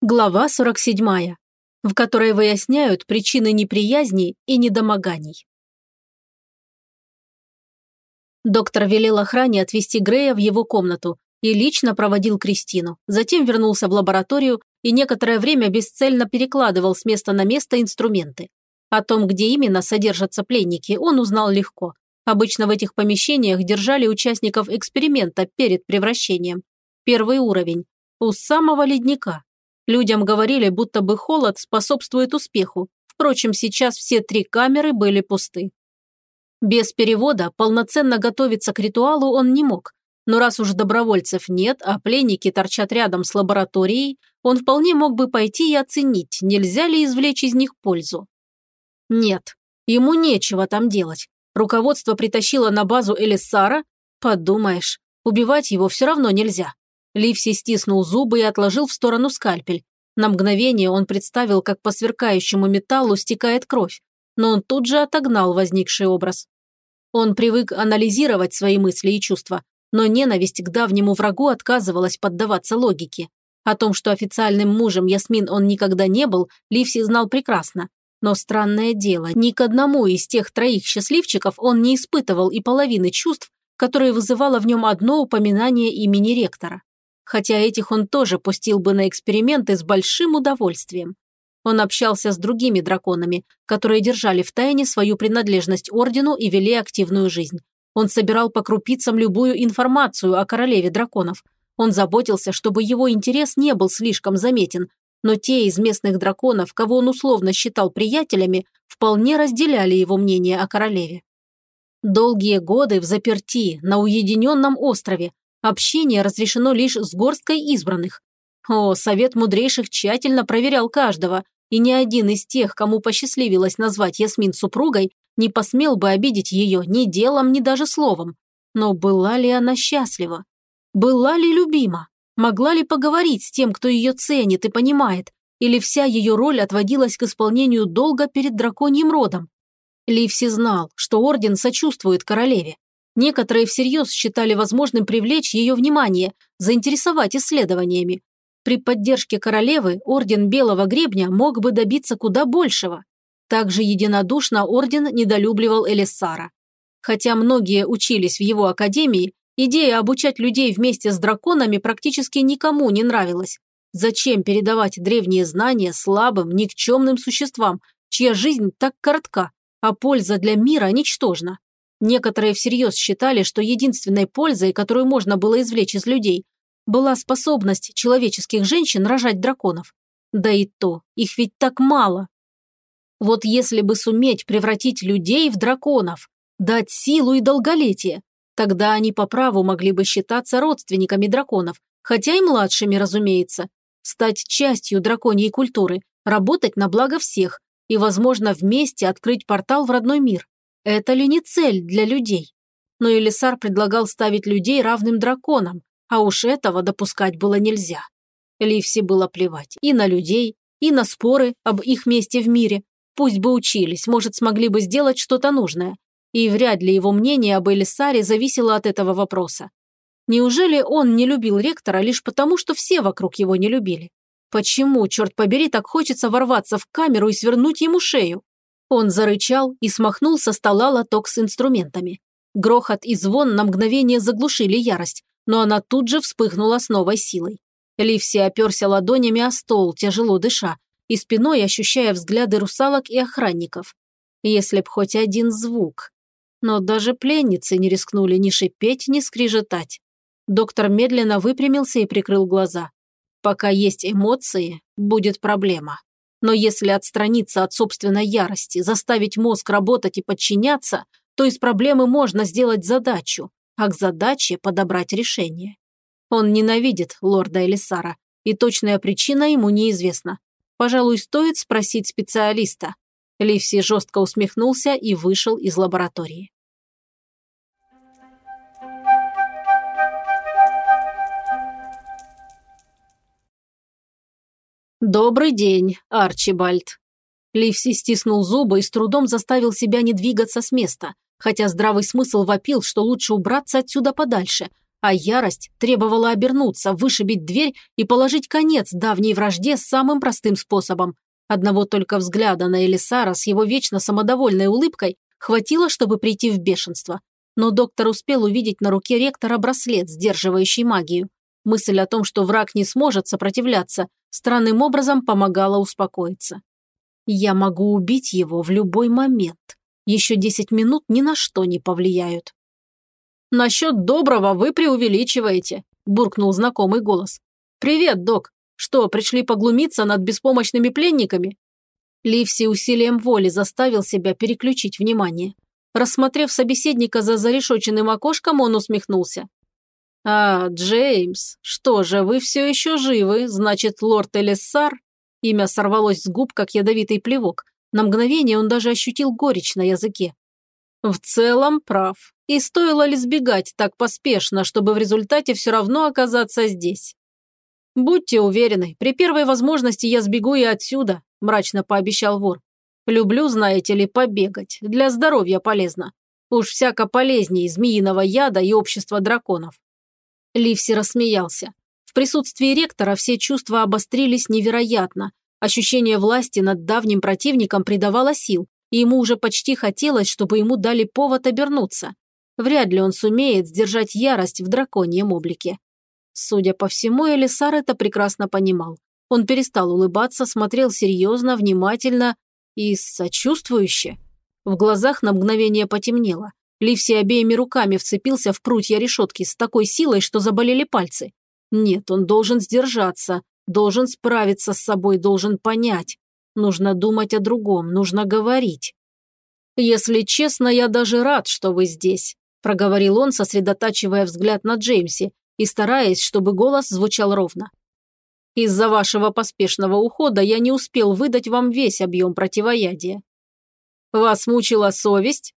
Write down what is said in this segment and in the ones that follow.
Глава 47, в которой выясняют причины неприязни и недомоганий. Доктор велел охране отвезти Грея в его комнату и лично проводил Кристину. Затем вернулся в лабораторию и некоторое время бесцельно перекладывал с места на место инструменты. О том, где именно содержатся пленники, он узнал легко. Обычно в этих помещениях держали участников эксперимента перед превращением. Первый уровень. У самого ледника, Людям говорили, будто бы холод способствует успеху. Впрочем, сейчас все три камеры были пусты. Без перевода полноценно готовиться к ритуалу он не мог. Но раз уж добровольцев нет, а пленники торчат рядом с лабораторией, он вполне мог бы пойти и оценить, нельзя ли извлечь из них пользу. Нет, ему нечего там делать. Руководство притащило на базу Элиссара? Подумаешь, убивать его все равно нельзя. Ливси стиснул зубы и отложил в сторону скальпель. На мгновение он представил, как по сверкающему металлу стекает кровь, но он тут же отогнал возникший образ. Он привык анализировать свои мысли и чувства, но ненависть к давнему врагу отказывалась поддаваться логике. О том, что официальным мужем Ясмин он никогда не был, Ливси знал прекрасно. Но странное дело, ни к одному из тех троих счастливчиков он не испытывал и половины чувств, которые вызывало в нем одно упоминание имени ректора хотя этих он тоже пустил бы на эксперименты с большим удовольствием. Он общался с другими драконами, которые держали в тайне свою принадлежность ордену и вели активную жизнь. Он собирал по крупицам любую информацию о королеве драконов. Он заботился, чтобы его интерес не был слишком заметен, но те из местных драконов, кого он условно считал приятелями, вполне разделяли его мнение о королеве. Долгие годы в заперти на уединенном острове Общение разрешено лишь с горсткой избранных. О, совет мудрейших тщательно проверял каждого, и ни один из тех, кому посчастливилось назвать Ясмин супругой, не посмел бы обидеть ее ни делом, ни даже словом. Но была ли она счастлива? Была ли любима? Могла ли поговорить с тем, кто ее ценит и понимает? Или вся ее роль отводилась к исполнению долга перед драконьим родом? Ливси знал, что орден сочувствует королеве, Некоторые всерьез считали возможным привлечь ее внимание, заинтересовать исследованиями. При поддержке королевы Орден Белого Гребня мог бы добиться куда большего. Также единодушно Орден недолюбливал Элиссара. Хотя многие учились в его академии, идея обучать людей вместе с драконами практически никому не нравилась. Зачем передавать древние знания слабым, никчемным существам, чья жизнь так коротка, а польза для мира ничтожна? Некоторые всерьез считали, что единственной пользой, которую можно было извлечь из людей, была способность человеческих женщин рожать драконов. Да и то, их ведь так мало. Вот если бы суметь превратить людей в драконов, дать силу и долголетие, тогда они по праву могли бы считаться родственниками драконов, хотя и младшими, разумеется, стать частью драконьей культуры, работать на благо всех и, возможно, вместе открыть портал в родной мир. Это ли не цель для людей? Но Элисар предлагал ставить людей равным драконам, а уж этого допускать было нельзя. Ливси было плевать и на людей, и на споры об их месте в мире. Пусть бы учились, может, смогли бы сделать что-то нужное. И вряд ли его мнение об Элисаре зависело от этого вопроса. Неужели он не любил ректора лишь потому, что все вокруг его не любили? Почему, черт побери, так хочется ворваться в камеру и свернуть ему шею? Он зарычал и смахнул со стола лоток с инструментами. Грохот и звон на мгновение заглушили ярость, но она тут же вспыхнула с новой силой. Ливси оперся ладонями о стол, тяжело дыша, и спиной ощущая взгляды русалок и охранников. Если б хоть один звук. Но даже пленницы не рискнули ни шипеть, ни скрижетать. Доктор медленно выпрямился и прикрыл глаза. Пока есть эмоции, будет проблема. Но если отстраниться от собственной ярости, заставить мозг работать и подчиняться, то из проблемы можно сделать задачу, а к задаче подобрать решение. Он ненавидит лорда Элисара, и точная причина ему неизвестна. Пожалуй, стоит спросить специалиста. Ливси жестко усмехнулся и вышел из лаборатории. «Добрый день, Арчибальд». Ливси стиснул зубы и с трудом заставил себя не двигаться с места, хотя здравый смысл вопил, что лучше убраться отсюда подальше, а ярость требовала обернуться, вышибить дверь и положить конец давней вражде самым простым способом. Одного только взгляда на Элисара с его вечно самодовольной улыбкой хватило, чтобы прийти в бешенство. Но доктор успел увидеть на руке ректора браслет, сдерживающий магию. Мысль о том, что враг не сможет сопротивляться, странным образом помогала успокоиться. Я могу убить его в любой момент. Еще десять минут ни на что не повлияют. «Насчет доброго вы преувеличиваете», – буркнул знакомый голос. «Привет, док. Что, пришли поглумиться над беспомощными пленниками?» Ливси усилием воли заставил себя переключить внимание. Рассмотрев собеседника за зарешоченным окошком, он усмехнулся. «А, Джеймс, что же, вы все еще живы, значит, лорд Элиссар?» Имя сорвалось с губ, как ядовитый плевок. На мгновение он даже ощутил горечь на языке. В целом прав. И стоило ли сбегать так поспешно, чтобы в результате все равно оказаться здесь? «Будьте уверены, при первой возможности я сбегу и отсюда», – мрачно пообещал вор. «Люблю, знаете ли, побегать. Для здоровья полезно. Уж всяко полезнее змеиного яда и общества драконов». Ливси рассмеялся. В присутствии ректора все чувства обострились невероятно. Ощущение власти над давним противником придавало сил, и ему уже почти хотелось, чтобы ему дали повод обернуться. Вряд ли он сумеет сдержать ярость в драконьем облике. Судя по всему, Элисар это прекрасно понимал. Он перестал улыбаться, смотрел серьезно, внимательно и сочувствующе. В глазах на мгновение потемнело. Ливси обеими руками вцепился в прутья решетки с такой силой, что заболели пальцы. Нет, он должен сдержаться, должен справиться с собой, должен понять. Нужно думать о другом, нужно говорить. «Если честно, я даже рад, что вы здесь проговорил он, сосредотачивая взгляд на Джеймсе и стараясь, чтобы голос звучал ровно. «Из-за вашего поспешного ухода я не успел выдать вам весь объем противоядия. Вас мучила совесть?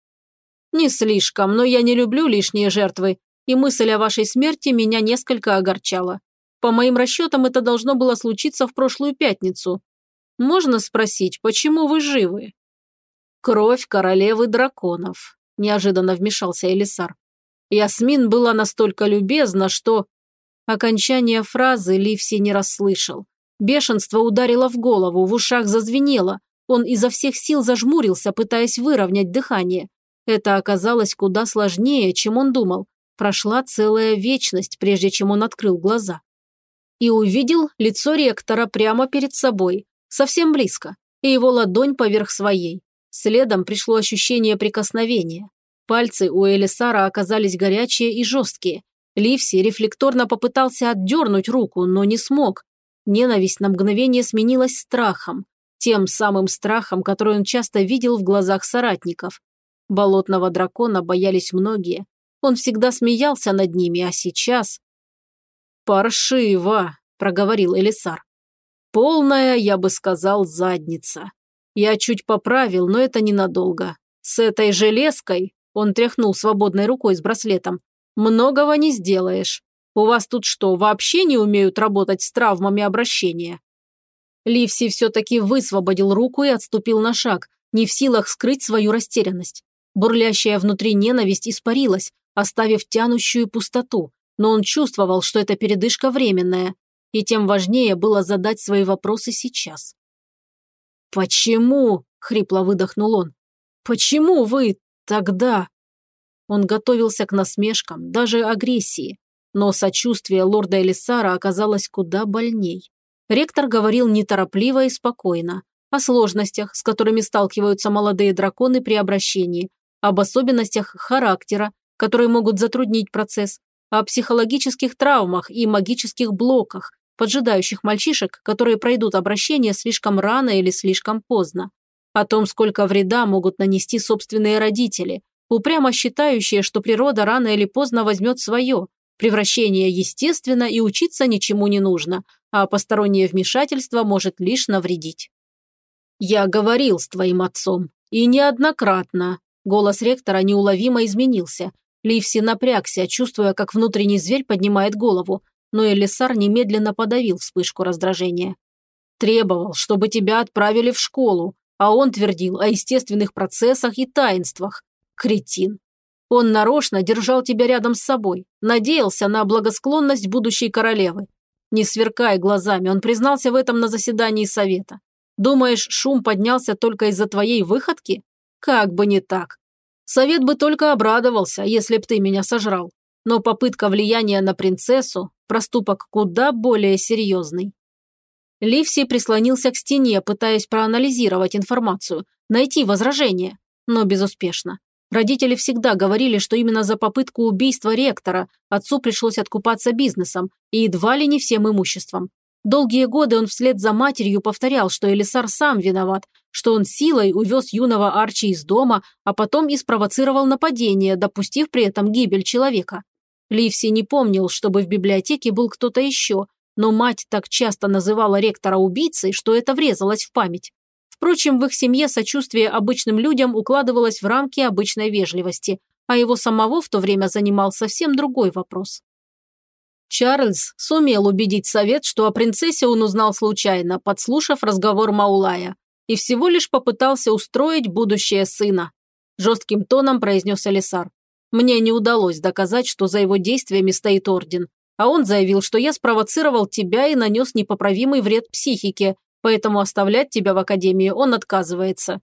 Не слишком, но я не люблю лишние жертвы, и мысль о вашей смерти меня несколько огорчала. По моим расчетам, это должно было случиться в прошлую пятницу. Можно спросить, почему вы живы? Кровь королевы драконов неожиданно вмешался Элисар. Ясмин была настолько любезна, что... Окончание фразы Ливси не расслышал. Бешенство ударило в голову, в ушах зазвенело. Он изо всех сил зажмурился, пытаясь выровнять дыхание. Это оказалось куда сложнее, чем он думал. Прошла целая вечность, прежде чем он открыл глаза. И увидел лицо ректора прямо перед собой, совсем близко, и его ладонь поверх своей. Следом пришло ощущение прикосновения. Пальцы у Элисара оказались горячие и жесткие. Ливси рефлекторно попытался отдернуть руку, но не смог. Ненависть на мгновение сменилась страхом. Тем самым страхом, который он часто видел в глазах соратников. Болотного дракона боялись многие. Он всегда смеялся над ними, а сейчас... «Паршиво», – проговорил Элисар. «Полная, я бы сказал, задница. Я чуть поправил, но это ненадолго. С этой железкой, он тряхнул свободной рукой с браслетом, многого не сделаешь. У вас тут что, вообще не умеют работать с травмами обращения? Ливси все-таки высвободил руку и отступил на шаг, не в силах скрыть свою растерянность. Бурлящая внутри ненависть испарилась, оставив тянущую пустоту, но он чувствовал, что это передышка временная, и тем важнее было задать свои вопросы сейчас. «Почему?» – хрипло выдохнул он. «Почему вы тогда?» Он готовился к насмешкам, даже агрессии, но сочувствие лорда Элисара оказалось куда больней. Ректор говорил неторопливо и спокойно, о сложностях, с которыми сталкиваются молодые драконы при обращении, об особенностях характера, которые могут затруднить процесс, о психологических травмах и магических блоках, поджидающих мальчишек, которые пройдут обращение слишком рано или слишком поздно. О том, сколько вреда могут нанести собственные родители, упрямо считающие, что природа рано или поздно возьмет свое, превращение естественно и учиться ничему не нужно, а постороннее вмешательство может лишь навредить. «Я говорил с твоим отцом, и неоднократно», голос ректора неуловимо изменился. Ливси напрягся, чувствуя, как внутренний зверь поднимает голову, но Элисар немедленно подавил вспышку раздражения. «Требовал, чтобы тебя отправили в школу, а он твердил о естественных процессах и таинствах. Кретин. Он нарочно держал тебя рядом с собой, надеялся на благосклонность будущей королевы. Не сверкай глазами, он признался в этом на заседании совета. Думаешь, шум поднялся только из-за твоей выходки? Как бы не так. Совет бы только обрадовался, если б ты меня сожрал. Но попытка влияния на принцессу – проступок куда более серьезный. Ливси прислонился к стене, пытаясь проанализировать информацию, найти возражение, но безуспешно. Родители всегда говорили, что именно за попытку убийства ректора отцу пришлось откупаться бизнесом и едва ли не всем имуществом. Долгие годы он вслед за матерью повторял, что Элисар сам виноват, что он силой увез юного Арчи из дома, а потом и спровоцировал нападение, допустив при этом гибель человека. Ливси не помнил, чтобы в библиотеке был кто-то еще, но мать так часто называла ректора убийцей, что это врезалось в память. Впрочем, в их семье сочувствие обычным людям укладывалось в рамки обычной вежливости, а его самого в то время занимал совсем другой вопрос. Чарльз сумел убедить совет, что о принцессе он узнал случайно, подслушав разговор Маулая, и всего лишь попытался устроить будущее сына. Жестким тоном произнес Элисар. Мне не удалось доказать, что за его действиями стоит орден, а он заявил, что я спровоцировал тебя и нанес непоправимый вред психике, поэтому оставлять тебя в академии он отказывается».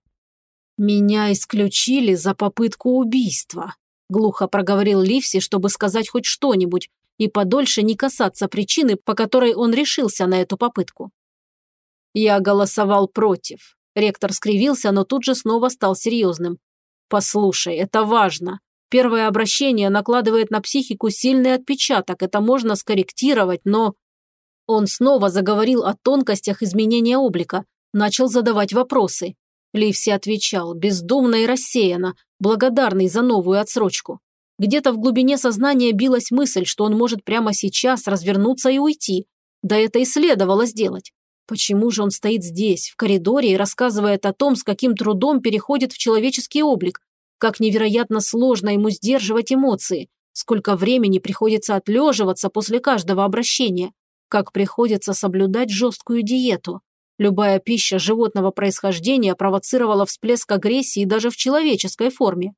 «Меня исключили за попытку убийства», – глухо проговорил Ливси, чтобы сказать хоть что-нибудь и подольше не касаться причины, по которой он решился на эту попытку. «Я голосовал против», – ректор скривился, но тут же снова стал серьезным. «Послушай, это важно. Первое обращение накладывает на психику сильный отпечаток, это можно скорректировать, но...» Он снова заговорил о тонкостях изменения облика, начал задавать вопросы. Ливси отвечал, бездумно и рассеянно, благодарный за новую отсрочку. Где-то в глубине сознания билась мысль, что он может прямо сейчас развернуться и уйти. Да это и следовало сделать. Почему же он стоит здесь, в коридоре, и рассказывает о том, с каким трудом переходит в человеческий облик, как невероятно сложно ему сдерживать эмоции, сколько времени приходится отлеживаться после каждого обращения, как приходится соблюдать жесткую диету. Любая пища животного происхождения провоцировала всплеск агрессии даже в человеческой форме.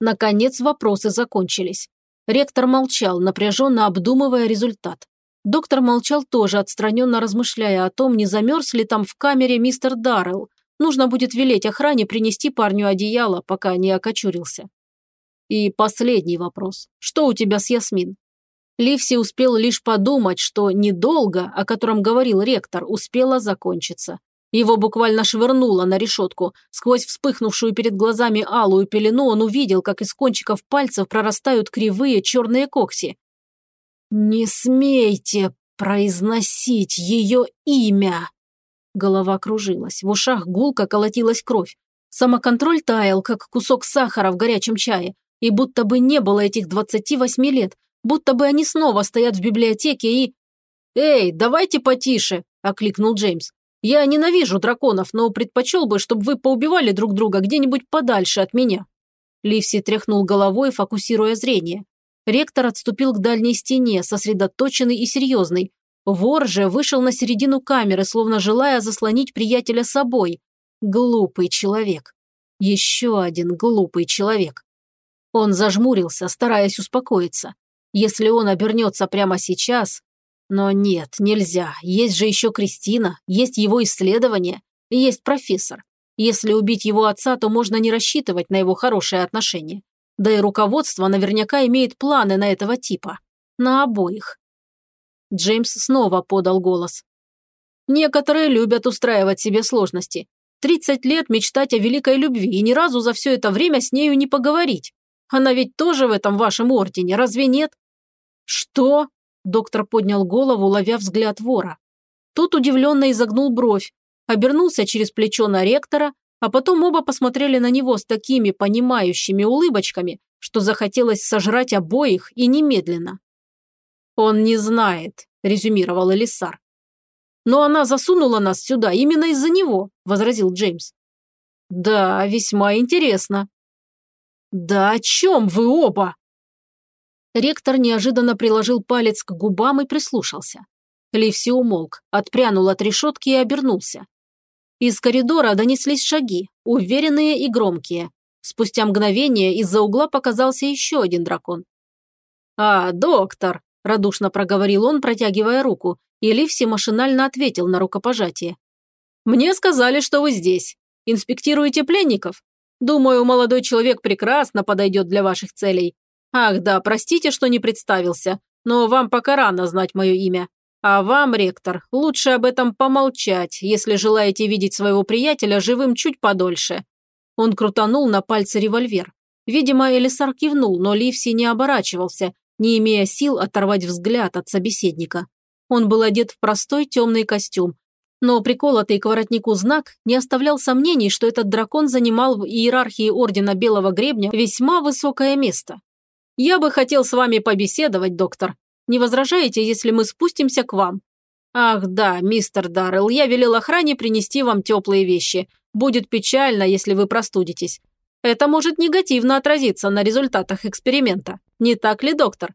Наконец вопросы закончились. Ректор молчал, напряженно обдумывая результат. Доктор молчал тоже, отстраненно размышляя о том, не замерз ли там в камере мистер Даррелл. Нужно будет велеть охране принести парню одеяло, пока не окочурился. И последний вопрос. Что у тебя с Ясмин? Ливси успел лишь подумать, что недолго, о котором говорил ректор, успело закончиться. Его буквально швырнуло на решетку. Сквозь вспыхнувшую перед глазами алую пелену он увидел, как из кончиков пальцев прорастают кривые черные когти. «Не смейте произносить ее имя!» Голова кружилась, в ушах гулко колотилась кровь. Самоконтроль таял, как кусок сахара в горячем чае, и будто бы не было этих 28 лет, будто бы они снова стоят в библиотеке и... «Эй, давайте потише!» – окликнул Джеймс. «Я ненавижу драконов, но предпочел бы, чтобы вы поубивали друг друга где-нибудь подальше от меня». Ливси тряхнул головой, фокусируя зрение. Ректор отступил к дальней стене, сосредоточенный и серьезный. Вор же вышел на середину камеры, словно желая заслонить приятеля собой. Глупый человек. Еще один глупый человек. Он зажмурился, стараясь успокоиться. Если он обернется прямо сейчас... Но нет, нельзя. Есть же еще Кристина, есть его исследование, есть профессор. Если убить его отца, то можно не рассчитывать на его хорошее отношение. Да и руководство наверняка имеет планы на этого типа. На обоих. Джеймс снова подал голос. Некоторые любят устраивать себе сложности. Тридцать лет мечтать о великой любви и ни разу за все это время с нею не поговорить. Она ведь тоже в этом вашем ордене, разве нет? «Что?» – доктор поднял голову, ловя взгляд вора. Тот удивленно изогнул бровь, обернулся через плечо на ректора, а потом оба посмотрели на него с такими понимающими улыбочками, что захотелось сожрать обоих и немедленно. «Он не знает», – резюмировал Элисар. «Но она засунула нас сюда именно из-за него», – возразил Джеймс. «Да, весьма интересно». «Да о чем вы оба?» Ректор неожиданно приложил палец к губам и прислушался. Ливси умолк, отпрянул от решетки и обернулся. Из коридора донеслись шаги, уверенные и громкие. Спустя мгновение из-за угла показался еще один дракон. «А, доктор!» – радушно проговорил он, протягивая руку, и Ливси машинально ответил на рукопожатие. «Мне сказали, что вы здесь. Инспектируете пленников? Думаю, молодой человек прекрасно подойдет для ваших целей. Ах да, простите, что не представился, но вам пока рано знать мое имя. А вам, ректор, лучше об этом помолчать, если желаете видеть своего приятеля живым чуть подольше. Он крутанул на пальце револьвер. Видимо, Элисар кивнул, но Ливси не оборачивался, не имея сил оторвать взгляд от собеседника. Он был одет в простой темный костюм, но приколотый к воротнику знак не оставлял сомнений, что этот дракон занимал в иерархии Ордена Белого Гребня весьма высокое место. «Я бы хотел с вами побеседовать, доктор. Не возражаете, если мы спустимся к вам?» «Ах да, мистер Даррелл, я велел охране принести вам теплые вещи. Будет печально, если вы простудитесь. Это может негативно отразиться на результатах эксперимента. Не так ли, доктор?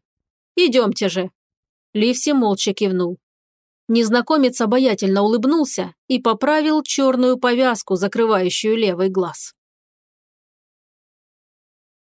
Идемте же». Ливси молча кивнул. Незнакомец обаятельно улыбнулся и поправил черную повязку, закрывающую левый глаз.